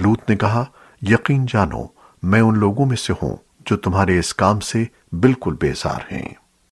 لوت نے کہا، یقین جانو، میں ان لوگوں میں سے ہوں جو تمہارے اس کام سے بالکل بیزار ہیں۔